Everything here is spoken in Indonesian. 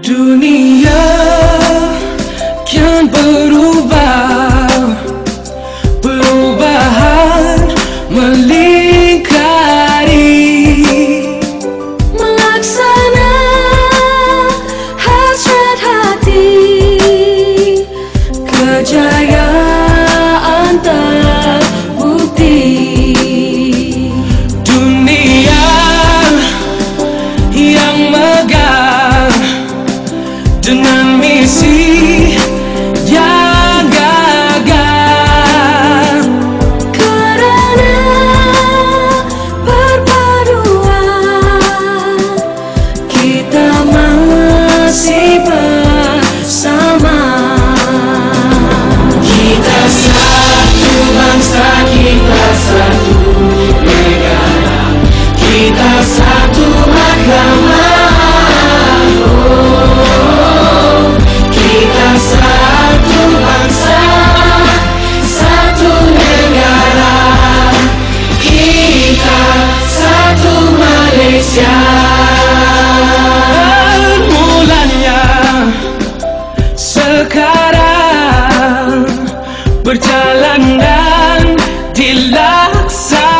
Dunia Dengan misi yang gagah Karena perpaduan Kita masih bersama. Kita satu bangsa, kita satu negara. Kita satu agama undan till laxar